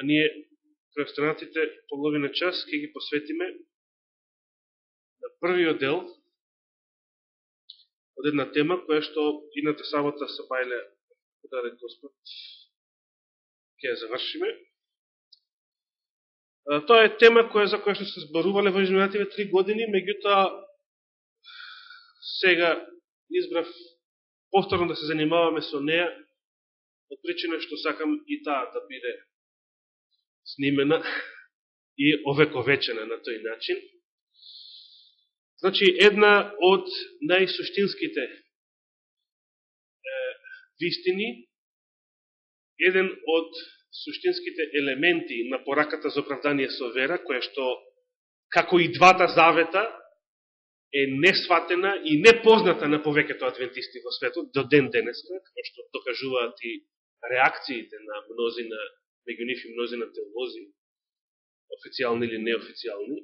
а ние преостанатите половина час ќе ги посветиме на првиот дел од една тема која што ината сабота са бајле даде Господ ќе ја завршиме. Тоа е тема која за која што се зборувале во изминативе три години, меѓутоа сега избрав повторно да се занимаваме со неја, од причина што сакам и таа да биде снимена и овековечена на тој начин. Значи, една од најсуштинските е, вистини, еден од суштинските елементи на пораката за оправдание со вера, која што, како и двата завета, е несватена и непозната на повеќето адвентисти во светот до ден денеска, како што докажуваат и реакциите на мнозина, меѓу нив и мнозина теолози, официјални или неофицијални.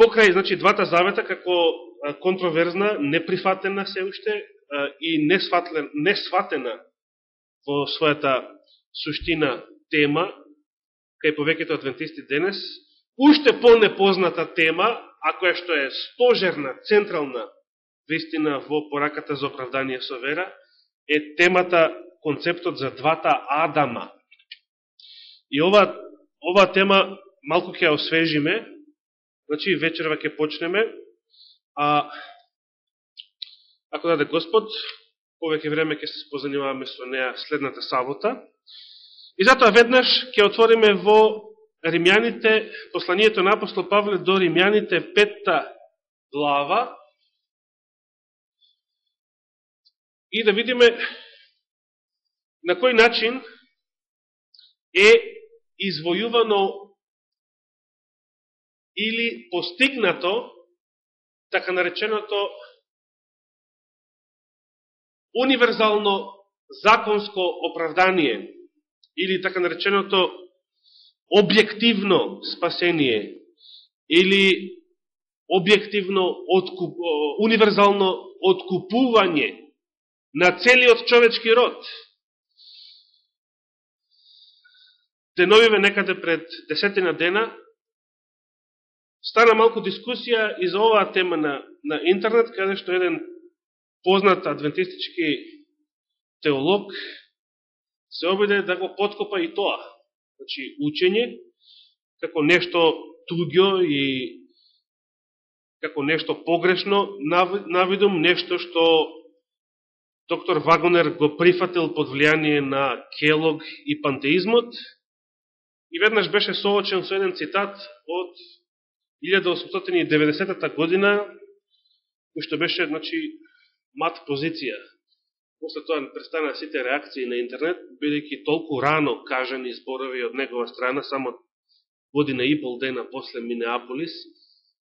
Покрај, значи, двата завета како контроверзна, неприфатена се уште и несватена во својата суштина тема, кај повеќето адвентисти денес, уште по-непозната тема, а која што е стожерна, централна вистина во пораката за оправдание со вера, е темата, концептот за двата Адама. И ова, ова тема малку ќе ја освежиме, значи вечерва ќе почнеме, а ако даде Господ, повеќе време ќе се позанимаваме со неа следната сабота. И затоа веднаш ќе отвориме во Римјаните, посланието на апостол Павле до Римјаните петта глава и да видиме на кој начин е извојувано или постигнато така нареченото универзално законско оправдание или така нареченото објективно спасение или објективно откуп, универзално откупување на целиот човечки род. Деновиве некаде пред десетина дена стана малку дискусија и за оваа тема на, на интернет, каде што еден познат адвентистички теолог се обиде да го подкопа и тоа. Значи, учење, како нешто туѓо и како нешто погрешно, навидум нешто што доктор Вагонер го прифатил под влијание на Келог и пантеизмот и веднаш беше соочен со еден цитат од 1890 година, кој што беше, значи, мат позиција. После тоа престана сите реакции на интернет, бидејќи толку рано кажани зборови од негова страна, само година и пол дена после Минеаполис,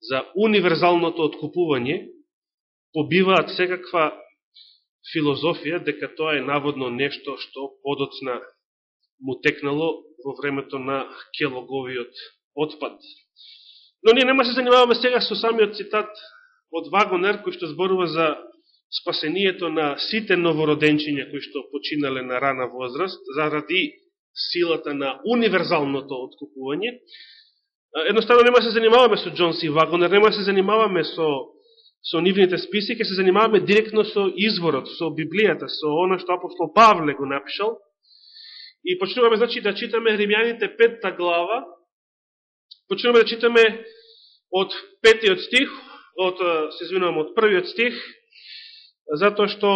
за универзалното откупување, побиваат секаква филозофија дека тоа е наводно нешто што подоцна му текнало во времето на Келоговиот отпад. Но ние нема да се занимаваме сега со самиот цитат од Вагонер, кој што зборува за спасението на сите новороденчиња кои што починале на рана возраст заради силата на универзалното откупување. Едноставно нема да се занимаваме со Джон Си Вагонер, нема да се занимаваме со со нивните списи, ќе се занимаваме директно со изворот, со Библијата, со она што апостол Павле го напишал. И почнуваме значи да читаме Римјаните петта глава. Почнуваме да читаме од петиот стих, од се извинувам од првиот стих затоа што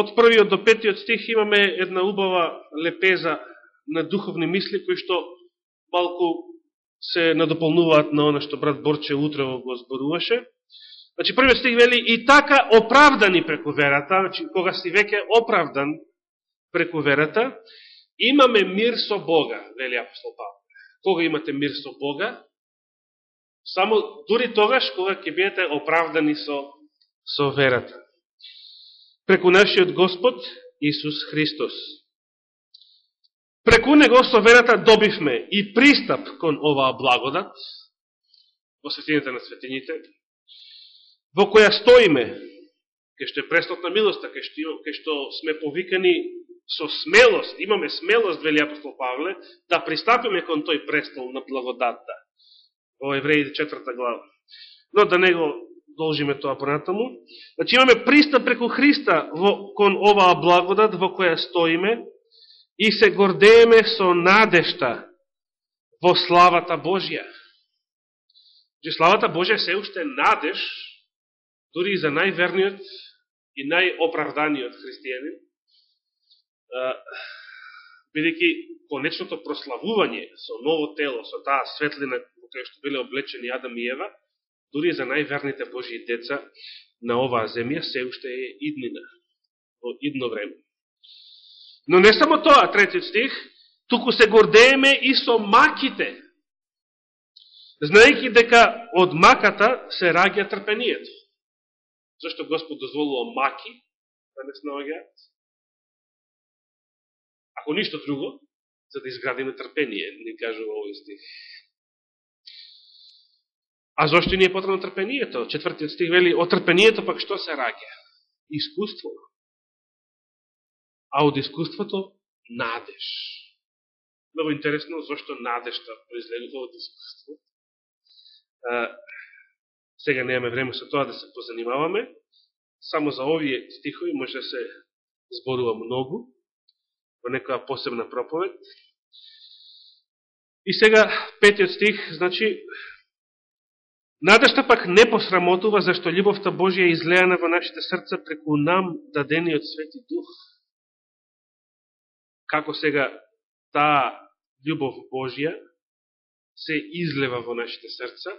од првиот до петиот стих имаме една убава лепеза на духовни мисли, кои што малку се надополнуваат на оно што брат Борче утрово го зборуваше. Значи, првиот стих вели, и така оправдани преку верата, значи, кога си веќе оправдан преку верата, имаме мир со Бога, вели апостол Павле. Кога имате мир со Бога? Само дури тогаш, кога ќе бидете оправдани со со верата. Преку нашиот Господ Исус Христос. Преку Него со верата добивме и пристап кон оваа благодат, во светините на светините, во која стоиме, ке што е престот на милоста, ке што, ке што сме повикани со смелост, имаме смелост, вели апостол Павле, да пристапиме кон тој престол на благодатта во Евреите четврта глава. Но да не го должиме тоа понатаму. Значи имаме пристап преку Христа во, кон оваа благодат во која стоиме и се гордееме со надешта во славата Божја. Че славата Божја се уште надеж, дури и за најверниот и најоправданиот христијанин, бидејќи конечното прославување со ново тело, со таа светлина во која што биле облечени Адам и Ева, дури за најверните Божии деца на оваа земја, се уште е иднина, во идно време. Но не само тоа, третиот стих, туку се гордееме и со маките, знаејќи дека од маката се раѓа трпението. Зашто Господ дозволува маки да не снаоѓаат? Ако ништо друго, за да изградиме трпение, ни кажува овој стих. А зашто ни е потребно трпението? Четвртиот стих вели, од трпението пак што се раѓа? Искуство. А од искуството надеж. Много интересно, зашто надежта произлегува од искуство. А, сега немаме време со тоа да се позанимаваме. Само за овие стихови може да се зборува многу во некоја посебна проповед. И сега, петиот стих, значи, Надежта пак не посрамотува, зашто љубовта Божија е излеана во нашите срца преку нам дадениот Свети Дух. Како сега таа љубов Божја се излева во нашите срца.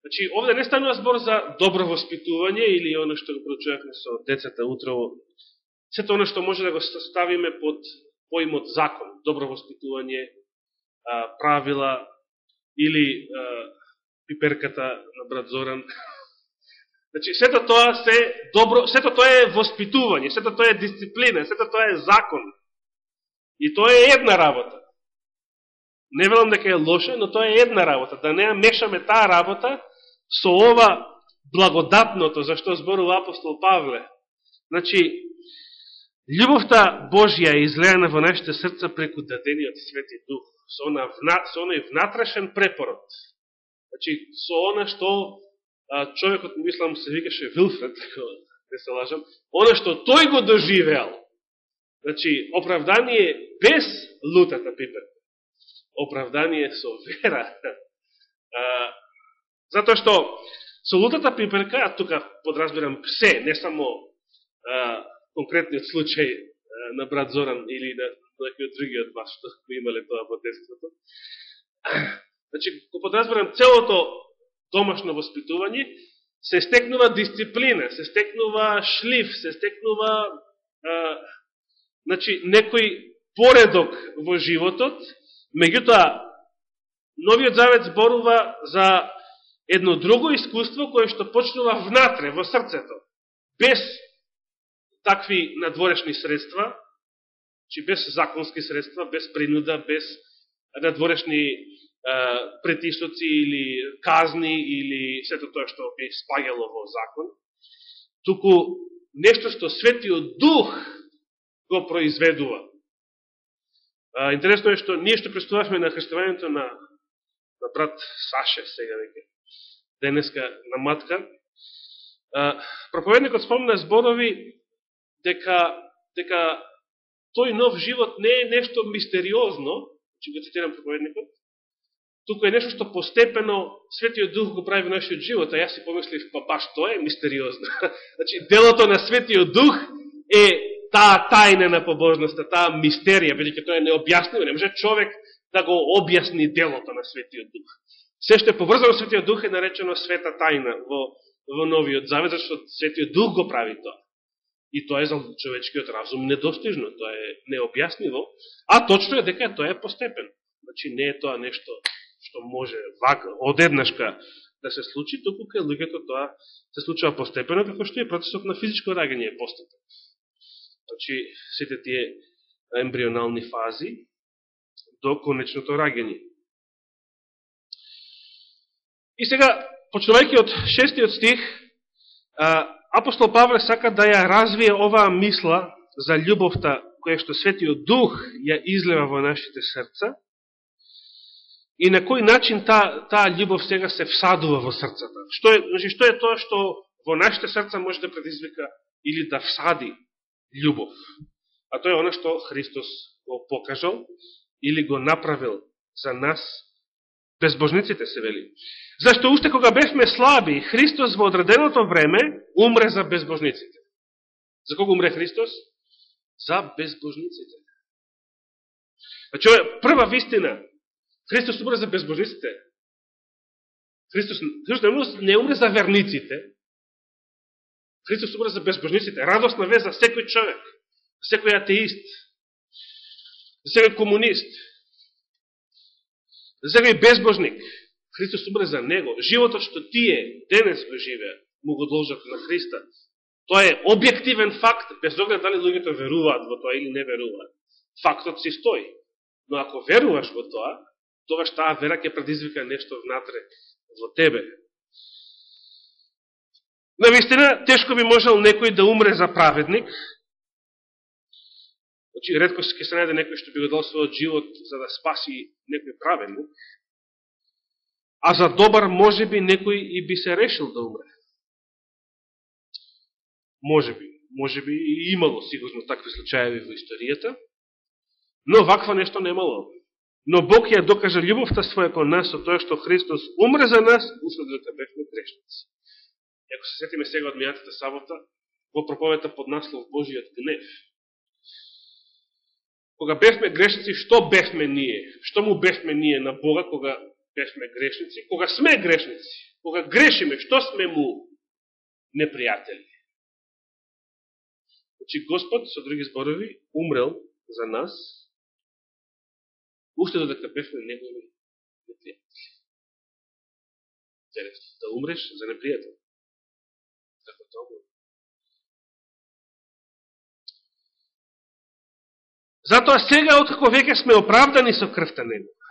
Значи, овде не станува збор за добро воспитување или оно што го прочувавме со децата утрово сето оно што може да го ставиме под поимот закон, добро воспитување, правила или пиперката на брат Зоран. Значи, сето тоа се добро, сето тоа е воспитување, сето тоа е дисциплина, сето тоа е закон. И тоа е една работа. Не велам дека е лоша, но тоа е една работа. Да не мешаме таа работа со ова благодатното, зашто зборува апостол Павле. Значи, Љубовта Божја е излеана во нашите срца преку дадениот Свети Дух, со, она, со оној внатрешен препород. Значи, со она што а, човекот, мислам, се викаше Вилфред, не се лажам, она што тој го доживеал, значи, оправдание без лутата пипер, оправдание со вера. А, затоа што со лутата пиперка, а тука подразбирам се, не само а, конкретниот случај на брат Зоран или на некој од други од вас што го имале тоа во детството. Значи, го подразберам целото домашно воспитување, се стекнува дисциплина, се стекнува шлиф, се стекнува а, значи, некој поредок во животот, меѓутоа, Новиот Завет зборува за едно друго искуство кое што почнува внатре, во срцето, без такви надворешни средства, че без законски средства, без принуда, без надворешни претисоци или казни или сето тоа што би спаѓало во закон, туку нешто што светиот дух го произведува. А, интересно е што ние што представавме на христовањето на, на брат Саше, сега веќе, денеска на матка, а, проповедникот спомна зборови дека, дека тој нов живот не е нешто мистериозно, че го цитирам проповедникот, туку е нешто што постепено Светиот Дух го прави во нашиот живот, а јас си помислив, па баш тоа е мистериозно. значи, делото на Светиот Дух е таа тајна на побожноста, таа мистерија, бидеќи тоа е необјаснимо, не може човек да го објасни делото на Светиот Дух. Се што е поврзано Светиот Дух е наречено света тајна во, во Новиот Завет, зашто Светиот Дух го прави тоа. И тоа е за човечкиот разум недостижно, тоа е необјасниво, а точно е дека тоа е постепен. Значи не е тоа нешто што може вака, одеднашка да се случи, туку кај луѓето тоа се случува постепено, како што е процесот на физичко раѓање е постепен. Значи, сите тие ембрионални фази до конечното раѓање. И сега, почнувајќи од шестиот стих, апостол Павле сака да ја развие оваа мисла за љубовта која што Светиот Дух ја излева во нашите срца и на кој начин таа та љубов сега се всадува во срцата. Што е, значи, што е тоа што во нашите срца може да предизвика или да всади љубов? А тоа е оно што Христос го покажал или го направил за нас безбожниците се вели. Зашто уште кога бевме слаби, Христос во одреденото време умре за безбожниците. За кого умре Христос? За безбожниците. Значи, прва вистина. Христос умре за безбожниците. Христос, Христос не умре за верниците. Христос умре за безбожниците. Радостна вест за секој човек, за секој атеист, за секој комунист, за секој безбожник. Христос умре за него. Животот што тие денес го живеат, му го должат на Христа. Тоа е објективен факт, без оглед дали луѓето веруваат во тоа или не веруваат. Фактот си стои. Но ако веруваш во тоа, тогаш таа вера ќе предизвика нешто внатре во тебе. Навистина, тешко би можел некој да умре за праведник. Значи, редко ќе се најде некој што би го дал својот живот за да спаси некој праведник. А за добар може би некој и би се решил да умре. Може би. Може би и имало сигурно такви случаеви во историјата. Но ваква нешто немало. Но Бог ја докажа љубовта своја кон нас со тоа што Христос умре за нас, уште дека бевме грешници. Ако се сетиме сега од мијатата сабота, во проповета под наслов Божиот гнев. Кога бевме грешници, што бевме ние? Што му бевме ние на Бога кога бевме грешници? Кога сме грешници? Кога грешиме, што сме му непријатели? Значи Господ, со други зборови, умрел за нас, уште додека бевме негови непријатели. Интересно, да умреш за непријател. Како тоа? Затоа сега, откако веќе сме оправдани со крвта Негова,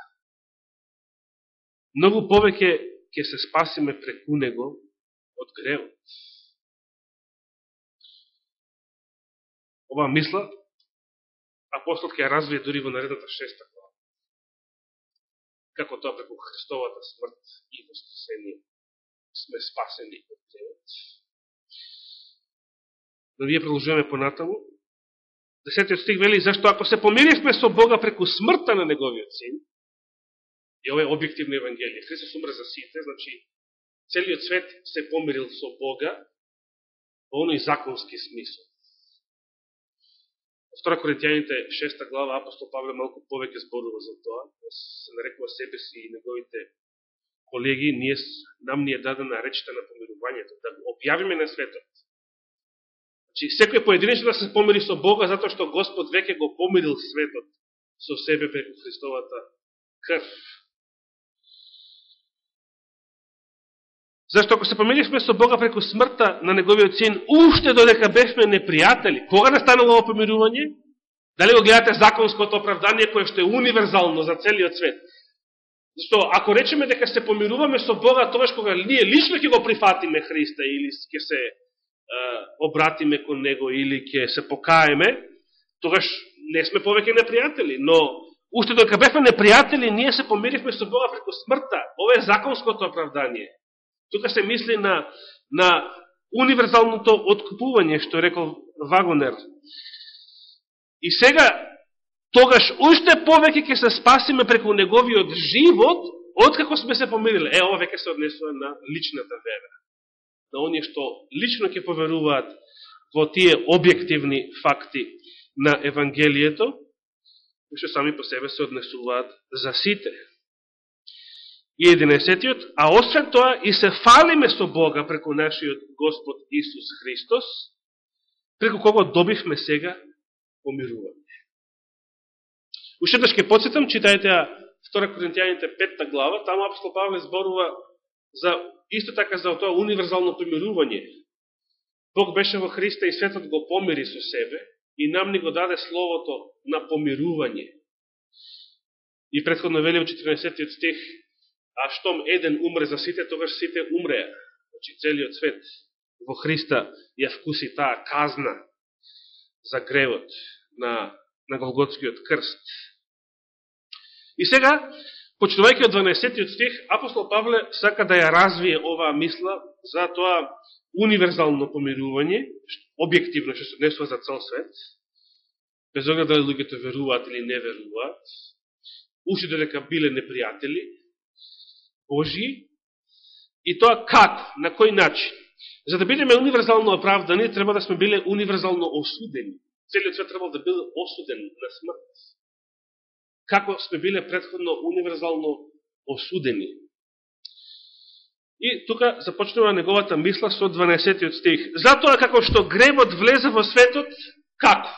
многу повеќе ќе се спасиме преку Него од гревот. Ова мисла, апостол ќе ја развие дури во наредната шеста глава. Како тоа преку Христовата смрт и воскресение сме спасени од гревот. Но вие продолжуваме понатаму. Десетиот стих вели, зашто ако се помиривме со Бога преку смртта на Неговиот син, и ова е објективно Евангелие, Христос умре за сите, значи целиот свет се помирил со Бога во оној законски смисол. Во 2 Коринтијаните 6 глава апостол Павле малку повеќе зборува за тоа, се нарекува себе си и неговите колеги, ние нам ни е дадена речта на помирувањето, да го објавиме на светот. Значи, секој поединично да се помири со Бога, затоа што Господ веќе го помирил светот со себе преку Христовата крв. Зашто ако се помиривме со Бога преку смртта на Неговиот син, уште додека бевме непријатели, кога настанало ово помирување? Дали го гледате законското оправдание кое што е универзално за целиот свет? Зашто ако речеме дека се помируваме со Бога, тоа кога ние лично ќе го прифатиме Христа или ќе се е, обратиме кон Него или ќе се покаеме, тогаш не сме повеќе непријатели. Но уште додека бевме непријатели, ние се помиривме со Бога преку смртта. Ова е законското оправдание. Тука се мисли на, на универзалното откупување, што рекол Вагонер. И сега, тогаш уште повеќе ќе се спасиме преку неговиот живот, откако сме се помириле Е, ова веќе се однесува на личната вера. На оние што лично ќе поверуваат во тие објективни факти на Евангелието, што сами по себе се однесуваат за сите и 11 а освен тоа и се фалиме со Бога преку нашиот Господ Исус Христос, преку кого добивме сега помирување. Уште да ќе подсетам, читајте 2 Коринтијаните 5 глава, таму апостол Павле зборува за исто така за тоа универзално помирување. Бог беше во Христа и светот го помири со себе и нам ни го даде словото на помирување. И предходно вели во 14 стих а штом еден умре за сите, тогаш сите умреа. Значи, целиот свет во Христа ја вкуси таа казна за гревот на на Голготскиот крст. И сега, почнувајќи од 12 стих, апостол Павле сака да ја развие оваа мисла за тоа универзално помирување, објективно што се однесува за цел свет, без оглед дали луѓето веруваат или не веруваат, уште додека биле непријатели, Божи, и тоа како, на кој начин. За да бидеме универзално оправдани, треба да сме биле универзално осудени. Целиот свет треба да биде осуден на смрт. Како сме биле предходно универзално осудени. И тука започнува неговата мисла со 12 стих. Затоа како што гребот влезе во светот, како?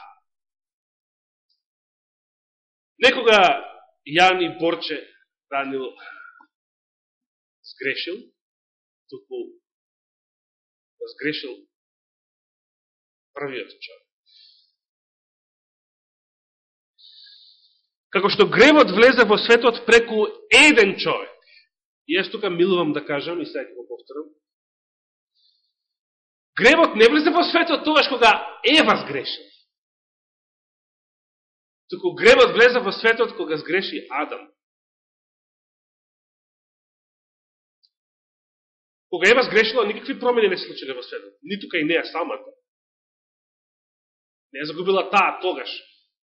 Некога Јан и Борче Данил сгрешил, туку сгрешил првиот човек. Како што гревот влезе во светот преку еден човек. И јас тука милувам да кажам, и сега го повторам. Гревот не влезе во светот тогаш кога Ева сгрешил туку гревот влезе во светот кога сгреши Адам. Кога Ева сгрешила, никакви промени не се случиле во светот. Ниту кај неа самата. Не е загубила таа тогаш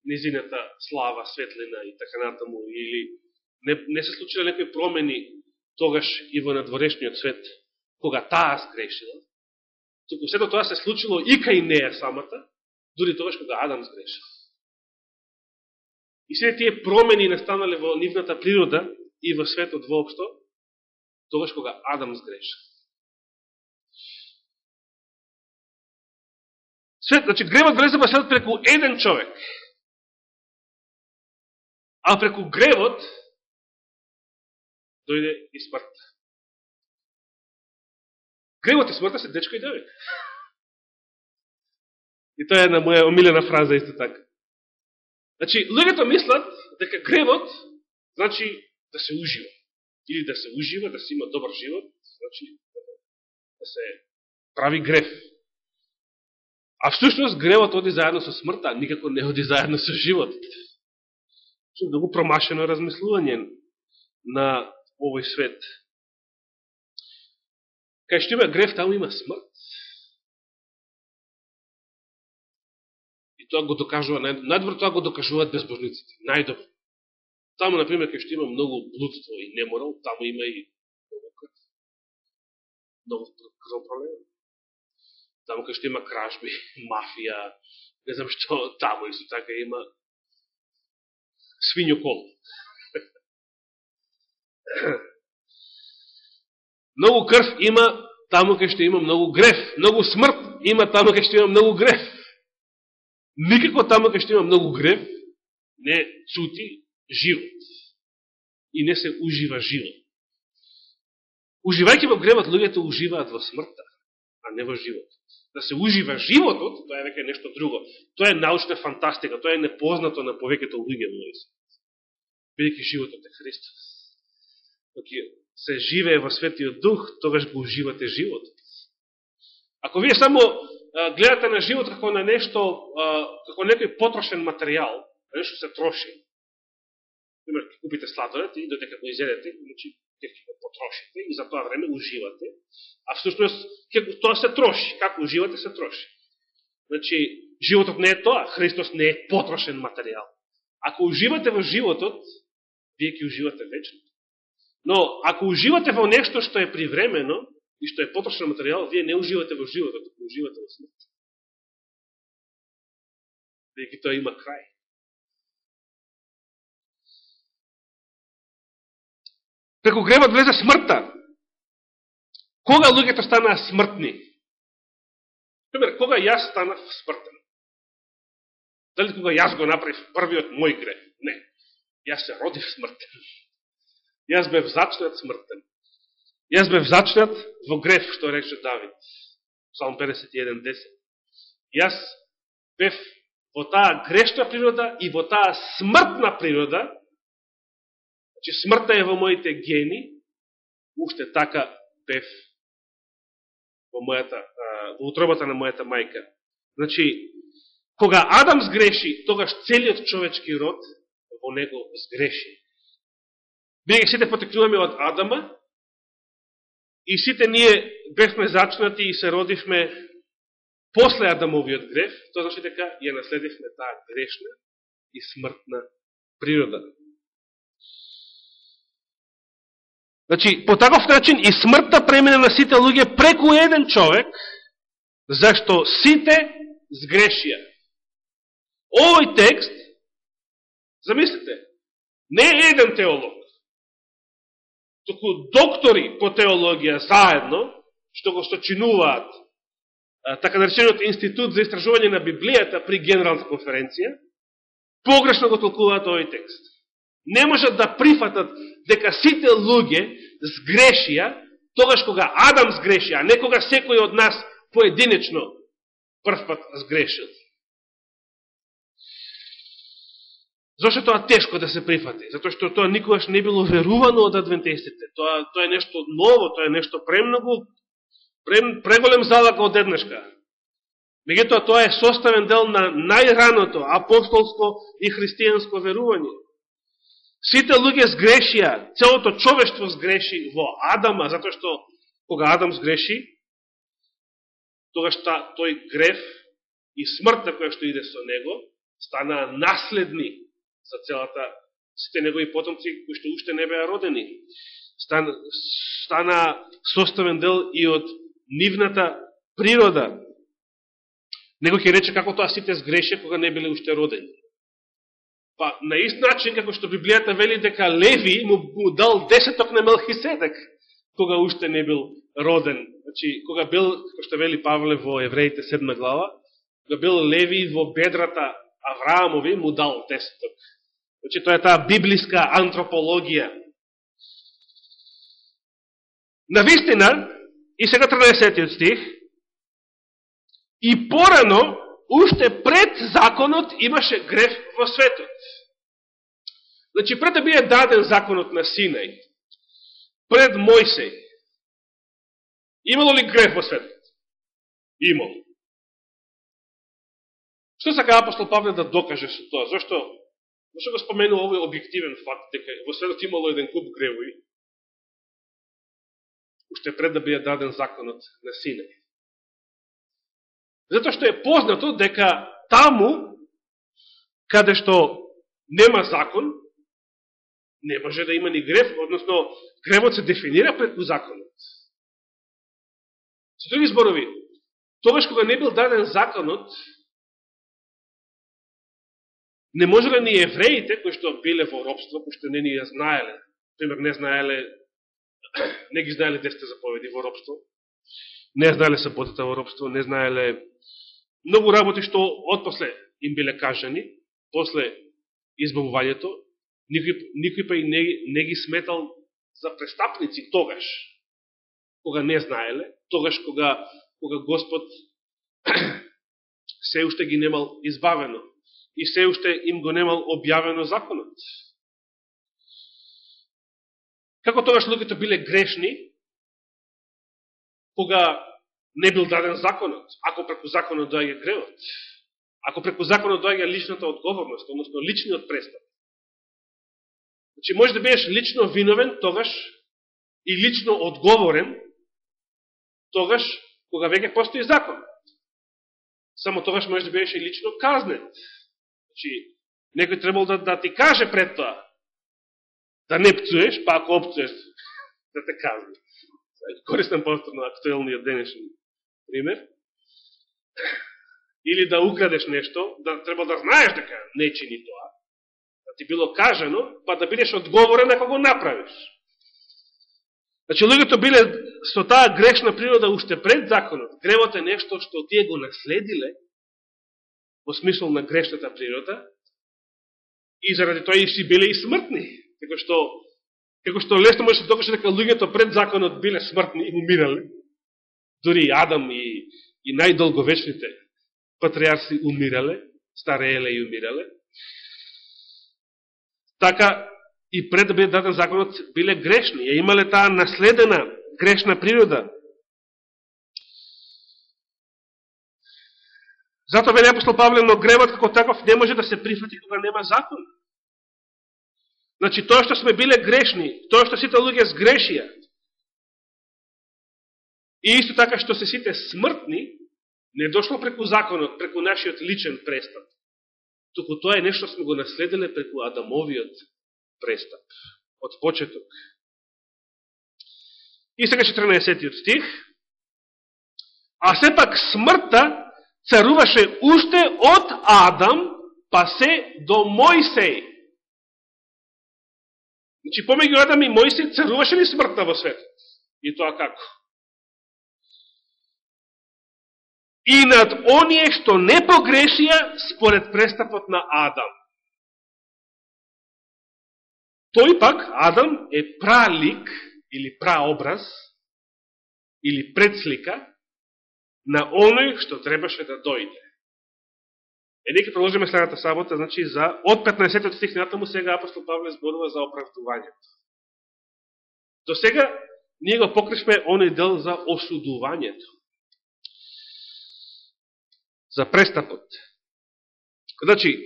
незината слава, светлина и така натаму, или не, не се случиле некои промени тогаш и во надворешниот свет, кога таа сгрешила. Туку сето тоа се случило и кај неа самата, дури тогаш кога Адам сгрешил. И сите тие промени настанале во нивната природа и во светот воопшто, тогаш кога Адам сгрешил. Свет, значи, гревот влезе во светот преку еден човек. А преку гревот дојде и смрт. Гревот и смртта се дечко и девек. И тоа е една моја омилена фраза исто така. Значи, луѓето мислат дека гревот значи да се ужива. Или да се ужива, да се има добар живот, значи да се прави грев. А всушност гревот оди заедно со смртта, никако не оди заедно со живот. Што многу промашено размислување на овој свет. Кај што има грев, таму има смрт. И тоа го докажува, најдобро тоа го докажуваат безбожниците, најдобро. Таму, например, кај што има многу блудство и неморал, таму има и многу крв. Многу крв проблем. Таму кај што има кражби, мафија, не знам што, таму исто така има свињокол. многу крв има таму кај што има многу греф. Многу смрт има таму кај што има многу греф. Никако таму кај што има многу греф не цути живот. И не се ужива живот. Уживајќи во гревот, луѓето уживаат во смртта, а не во живот. Да се ужива животот, тоа е веќе нешто друго. Тоа е научна фантастика, тоа е непознато на повеќето луѓе во овој свет. Бидејќи животот е Христос. Кога се живее во светиот дух, тогаш го уживате животот. Ако вие само гледате на живот како на нешто, како некој потрошен материјал, нешто се троши. Пример, купите сладолет и додека го изедете, значи ќе го потрошите и за тоа време уживате, а всушност тоа се троши. Како уживате, се троши. Значи, животот не е тоа, Христос не е потрошен материјал. Ако уживате во животот, вие ќе уживате вечно. Но, ако уживате во нешто што е привремено, и што е потрошен материјал, вие не уживате во животот, туку уживате во смрт. Веќе тоа има крај. Преку гревот влезе смртта. Кога луѓето станаа смртни? Пример, кога јас станав смртен? Дали кога јас го направив првиот мој грев? Не. Јас се родив смртен. Јас бев зачнат смртен. Јас бев зачнат во грев што рече Давид. Псалм 51.10. Јас бев во таа грешна природа и во таа смртна природа, значи смртта е во моите гени, уште така бев во, мојата, во утробата на мојата мајка. Значи, Кога Адам сгреши, тогаш целиот човечки род во него сгреши. Бега сите потекнуваме од Адама и сите ние бевме зачнати и се родивме после Адамовиот греф, тоа значи дека ја наследивме таа грешна и смртна природа. Значи, по таков начин и смртта премине на сите луѓе преку еден човек, зашто сите сгрешија. Овој текст, замислите, не е еден теолог, току доктори по теологија заедно, што го сочинуваат така наречениот Институт за истражување на Библијата при Генералната конференција, погрешно го толкуваат овој текст. Не можат да прифатат дека сите луѓе сгрешија тогаш кога Адам сгреши, а не кога секој од нас поединечно првпат сгрешил. Зошто тоа тешко да се прифати? Затоа што тоа никогаш не било верувано од адвентистите. Тоа, тоа е нешто ново, тоа е нешто премногу, прем, преголем залак од еднашка. Мегутоа тоа е составен дел на најраното апостолско и христијанско верување. Сите луѓе сгрешија, целото човештво сгреши во Адама, затоа што кога Адам сгреши, тогаш та, тој греф и смртта која што иде со него, стана наследни за целата сите негови потомци кои што уште не беа родени. Стана, стана составен дел и од нивната природа. Него ќе рече како тоа сите сгреше кога не биле уште родени. Па, на ист начин, како што Библијата вели дека Леви му, му дал десеток на Мелхиседек, кога уште не бил роден. Значи, кога бил, како што вели Павле во Евреите 7 глава, кога бил Леви во бедрата Авраамови, му дал десеток. Значи, тоа е таа библиска антропологија. На вистина, и сега 13 стих, и порано, уште пред законот имаше греф во светот. Значи, пред да биде даден законот на Синај, пред Мојсеј, имало ли греф во светот? Имало. Што сака апостол Павле да докаже со тоа? Зошто Зашто го споменува овој објективен факт, дека во светот имало еден куп гревови, уште пред да биде даден законот на Синај. Затоа што е познато дека таму, каде што нема закон, не може да има ни грев, односно гревот се дефинира преку законот. Со други зборови, тогаш кога не бил даден законот, Не може да ни евреите, кои што биле во робство, кои што не ни ја знаеле, пример, не знаеле, не ги знаеле десте заповеди во робство, не знаеле саботата во робство, не знаеле многу работи што отпосле им биле кажани, после избавувањето, никој, никој па и не, не ги сметал за престапници тогаш, кога не знаеле, тогаш кога, кога Господ се уште ги немал избавено и се уште им го немал објавено законот. Како тогаш луѓето биле грешни, кога не бил даден законот, ако преку законот доаѓа гревот, ако преку законот доаѓа личната одговорност, односно личниот престап. Значи, може да бидеш лично виновен тогаш и лично одговорен тогаш кога веќе постои закон. Само тогаш може да бидеш и лично казнен. Значи, некој требал да, да ти каже пред тоа, да не пцуеш, па ако опцуеш, да те казне. Користам повторно актуелниот денешен пример. Или да украдеш нешто, да треба да знаеш дека не чини тоа, да ти било кажано, па да бидеш одговорен ако го направиш. Значи, луѓето биле со таа грешна природа уште пред законот. Гревот е нешто што тие го наследиле, во смисло на грешната природа, и заради тоа и си биле и смртни. Како што, како што лесно може да се докаже дека луѓето пред законот биле смртни и умирале. Дори и Адам и, и најдолговечните патриарси умирале, старееле и умирале. Така и пред да биде даден законот биле грешни, ја имале таа наследена грешна природа. Зато вели апостол Павле, но гревот како таков не може да се прифати кога нема закон. Значи, тоа што сме биле грешни, тоа што сите луѓе сгрешија, и исто така што се сите смртни, не дошло преку законот, преку нашиот личен престап. Туку тоа е нешто сме го наследиле преку Адамовиот престап. Од почеток. И сега 14 стих. А сепак смртта царуваше уште од Адам, па се до Мојсеј. Значи, помеѓу Адам и Мојсеј царуваше ли смртта во светот? И тоа како? И над оние што не погрешија според престапот на Адам. Тој пак, Адам, е пралик или праобраз или предслика на оној што требаше да дојде. Е, нека да продолжиме следната сабота, значи, за, од 15 стих натаму сега апостол Павле зборува за оправдувањето. До сега ние го покришме оној дел за осудувањето. За престапот. Значи,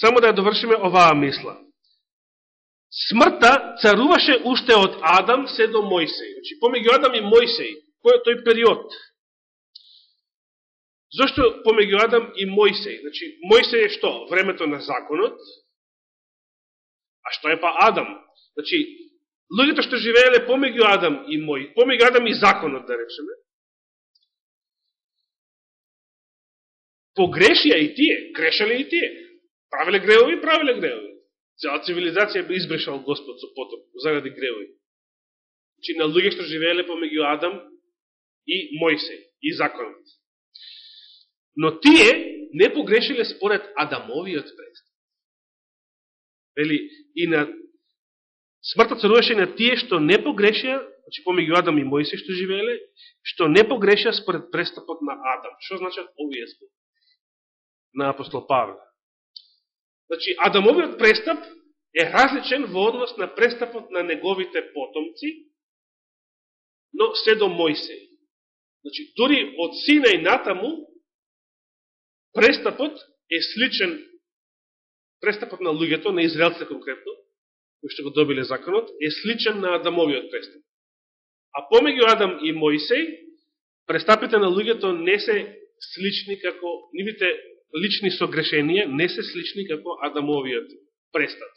само да ја довршиме оваа мисла. Смртта царуваше уште од Адам се до Мојсеј. Значи, помеѓу Адам и Мојсеј, кој е тој период? Зошто помеѓу Адам и Мојсеј? Значи, Мојсеј е што? Времето на законот. А што е па Адам? Значи, луѓето што живееле помеѓу Адам и Мој, помеѓу Адам и законот, да речеме, погрешија и тие, грешале и тие. Правиле гревови, правиле гревови. Цела цивилизација би избрешал Господ со потоп, заради гревови. Чи на луѓе што живееле помеѓу Адам и Мојсей, и законот. Но тие не погрешиле според Адамовиот престап. Вели, и на смртта царуваше на тие што не погрешија, значи помеѓу Адам и Мојсе што живееле, што не погрешија според престапот на Адам. Што значат овие збори? На апостол Павле. Значи, Адамовиот престап е различен во однос на престапот на неговите потомци, но се до Мојсеј. Значи, дори од сина и натаму, престапот е сличен, престапот на луѓето, на израелците конкретно, кои што го добиле законот, е сличен на Адамовиот престап. А помеѓу Адам и Моисеј, престапите на луѓето не се слични како, нивите лични согрешенија не се слични како Адамовиот престат.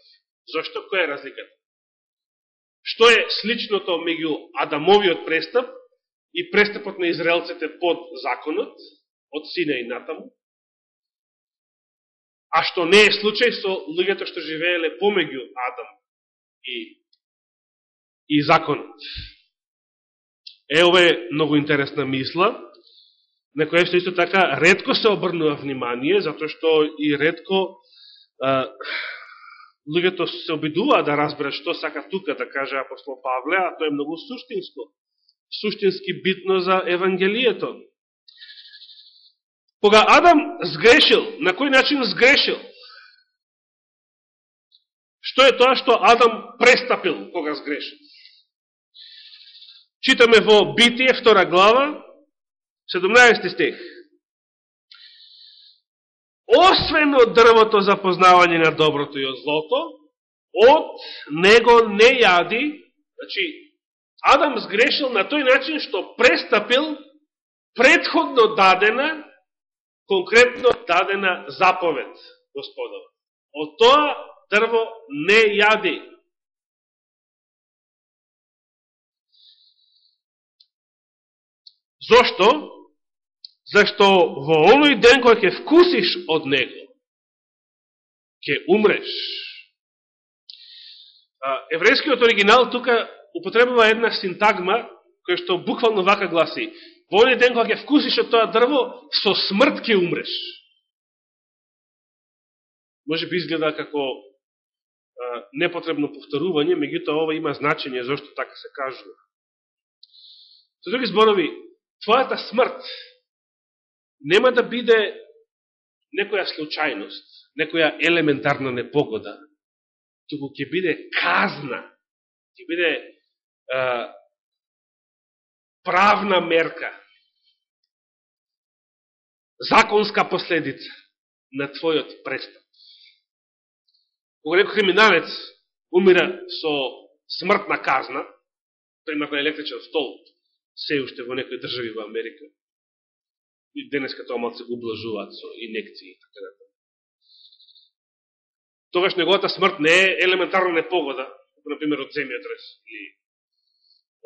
Зошто? Која е разликата? Што е сличното меѓу Адамовиот престап и престапот на израелците под законот, од сина и натаму? а што не е случај со луѓето што живееле помеѓу Адам и, и законот. Е, ова е многу интересна мисла, на која што исто така редко се обрнува внимание, затоа што и редко а, луѓето се обидуваат да разберат што сака тука да каже апостол Павле, а тоа е многу суштинско, суштински битно за Евангелието. Кога Адам сгрешил, на кој начин сгрешил? Што е тоа што Адам престапил кога сгрешил? Читаме во Битие, втора глава, 17 стих. Освен од дрвото за познавање на доброто и од злото, од него не јади, значи, Адам сгрешил на тој начин што престапил предходно дадена конкретно дадена заповед, господа. Од тоа дрво не јади. Зошто? Зашто во оној ден кој ќе вкусиш од него, ќе умреш. Еврејскиот оригинал тука употребува една синтагма која што буквално вака гласи Во оној ден кој ќе вкусиш од тоа дрво, со смрт ќе умреш. Може би изгледа како а, непотребно повторување, меѓутоа ова има значење зашто така се кажува. Со други зборови, твојата смрт нема да биде некоја случајност, некоја елементарна непогода, туку ќе биде казна, ќе биде а, правна мерка. законска последица на твојот престап. Кога некој криминалец умира со смртна казна, примерно електричен стол, се уште во некои држави во Америка, и денеска тоа малце го облажуваат со инекции и така натаму. Тогаш неговата смрт не е елементарна непогода, например од земјотрес или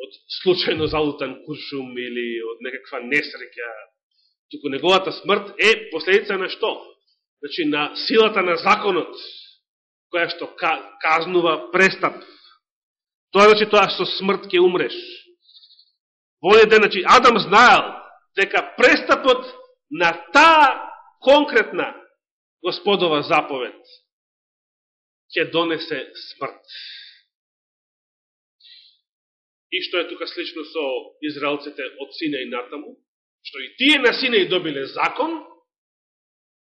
од случајно залутан куршум или од некаква несреќа, туку неговата смрт е последица на што? Значи, на силата на законот, која што казнува престап. Тоа значи тоа што смрт ќе умреш. Во ден, значи, Адам знаел дека престапот на таа конкретна Господова заповед ќе донесе смрт. И што е тука слично со израелците од Сина и натаму, што и тие на Сина и добиле закон,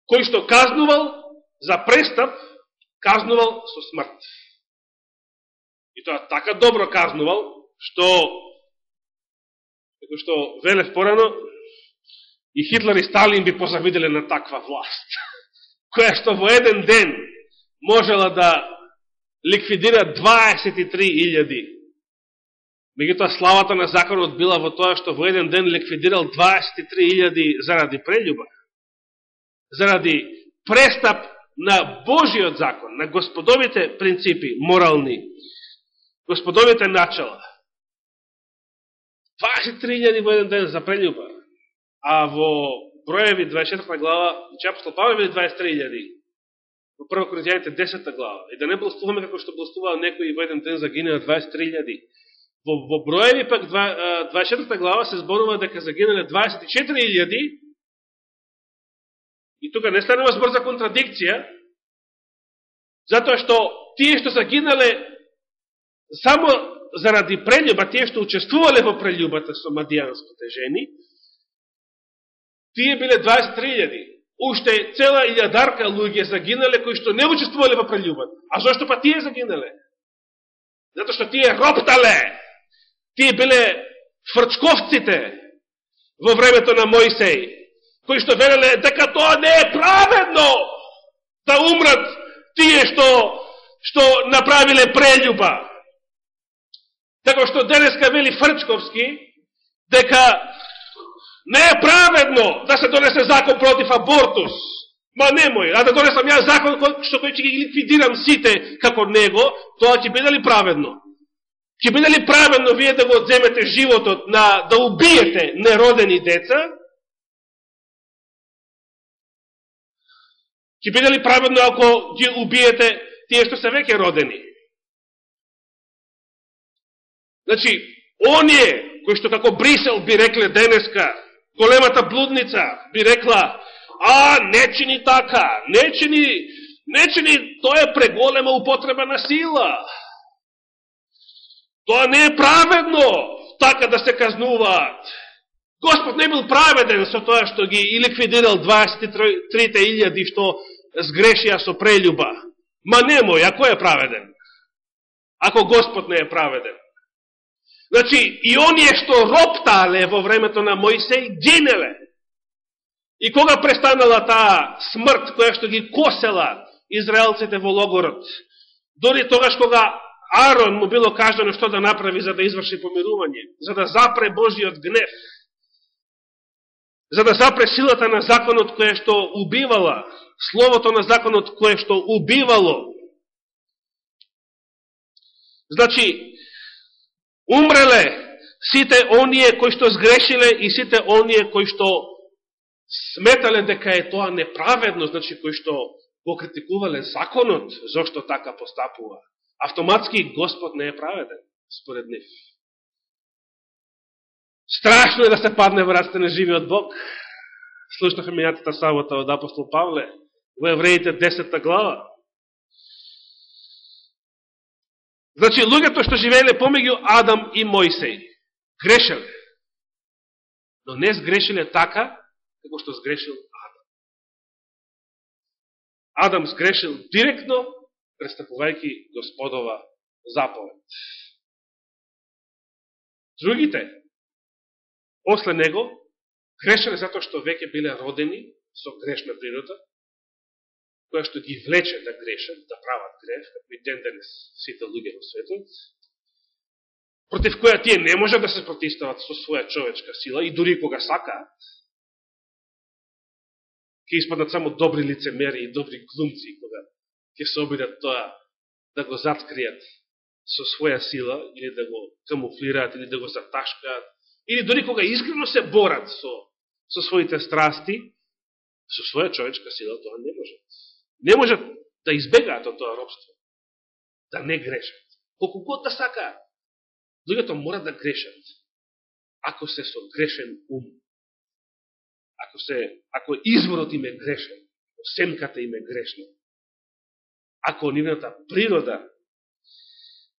кој што казнувал за престап, казнувал со смрт. И тоа така добро казнувал, што, како што велев порано, и Хитлер и Сталин би позавиделе на таква власт, која што во еден ден можела да ликвидира 23.000 Меѓутоа, славата на законот била во тоа што во еден ден ликвидирал 23.000 заради прелюба. Заради престап на Божиот закон, на господовите принципи, морални, господовите начала. 23.000 во еден ден за прелюба. А во Броеви 24 глава, че апостол Павле 23.000. Во прво Коринтијаните 10 глава. И да не бластуваме како што бластувал некои во еден ден загинаа 23.000. Во, во броеви пак 24 глава се зборува дека загинале 24.000 и тука не станува збор за контрадикција, затоа што тие што загинале само заради прелюба, тие што учествувале во прелюбата со мадијанските жени, тие биле 23.000. Уште цела илјадарка луѓе загинале кои што не учествувале во прелюбата. А зашто па тие загинале? Зато што тие роптале Тие биле фрчковците во времето на Моисеј, кои што вереле дека тоа не е праведно да умрат тие што, што направиле прелюба. Така што денеска вели Фрчковски дека не е праведно да се донесе закон против абортус. Ма немој, а да донесам ја закон што кој ќе ги ликвидирам сите како него, тоа ќе биде ли праведно? Ќе биде ли праведно вие да го одземете животот на да убиете неродени деца? Ќе биде ли праведно ако ги убиете тие што се веќе родени? Значи, оние кои што како Брисел би рекле денеска, големата блудница би рекла, а, не чини така, не чини, не чини, тоа е преголема употреба на сила. Тоа не е праведно, така да се казнуваат. Господ не бил праведен со тоа што ги ликвидирал 23.000 што сгрешија со прелюба. Ма немој, ако е праведен? Ако Господ не е праведен. Значи, и оние што роптале во времето на Моисеј, гинеле. И кога престанала таа смрт која што ги косела израелците во логорот, дори тогаш кога Арон му било кажано што да направи за да изврши помирување, за да запре Божиот гнев, за да запре силата на законот кое што убивала, словото на законот кое што убивало. Значи, умреле сите оние кои што сгрешиле и сите оние кои што сметале дека е тоа неправедно, значи кои што го критикувале законот, зашто така постапува автоматски Господ не е праведен, според нив. Страшно е да се падне во раците на живиот Бог. Слушнахме минатата сабота од апостол Павле во Евреите 10 глава. Значи, луѓето што живееле помеѓу Адам и Моисеј, грешеле. Но не сгрешиле така, како што сгрешил Адам. Адам сгрешил директно, престапувајќи Господова заповед. Другите, после него, грешеле затоа што веќе биле родени со грешна природа, која што ги влече да грешат, да прават греф, како и ден денес сите луѓе во светот, против која тие не може да се протистават со своја човечка сила и дури кога сакаат, ќе испаднат само добри лицемери и добри глумци кога ќе се обидат тоа да го заткријат со своја сила или да го камуфлираат или да го заташкаат или дори кога искрено се борат со, со своите страсти, со своја човечка сила тоа не можат. Не можат да избегаат од тоа робство. Да не грешат. Колку год да сакаат. Луѓето мора да грешат. Ако се со грешен ум. Ако, се, ако изворот им е грешен. Семката им е грешна. Ако нивната природа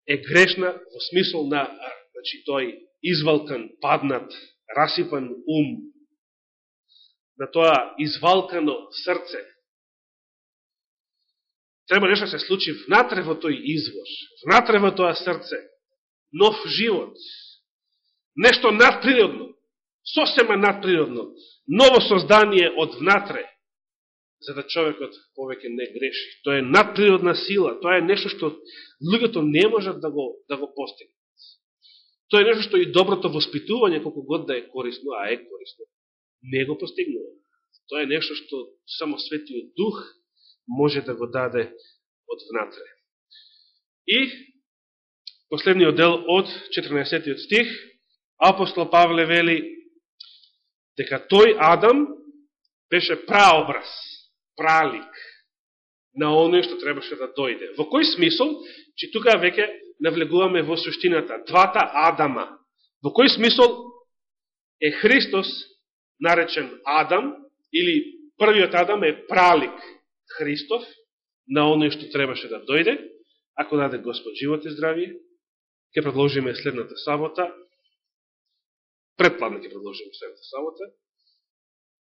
е грешна во смисол на значи, тој извалкан, паднат, расипан ум, на тоа извалкано срце, треба нешто да се случи внатре во тој извор, внатре во тоа срце, нов живот, нешто надприродно, сосема надприродно, ново создание од внатре, за да човекот повеќе не греши. Тоа е надприродна сила, тоа е нешто што луѓето не можат да го, да го постигнат. Тоа е нешто што и доброто воспитување, колко год да е корисно, а е корисно, не го постигнува. Тоа е нешто што само светиот дух може да го даде од внатре. И последниот дел од 14 стих, апостол Павле вели дека тој Адам беше праобраз, пралик на оној што требаше да дојде. Во кој смисол, че тука веќе навлегуваме во суштината, двата Адама. Во кој смисол е Христос наречен Адам, или првиот Адам е пралик Христов, на оној што требаше да дојде, ако даде Господ живот и здравие, ќе продолжиме следната сабота, предпладно ќе продолжиме следната сабота,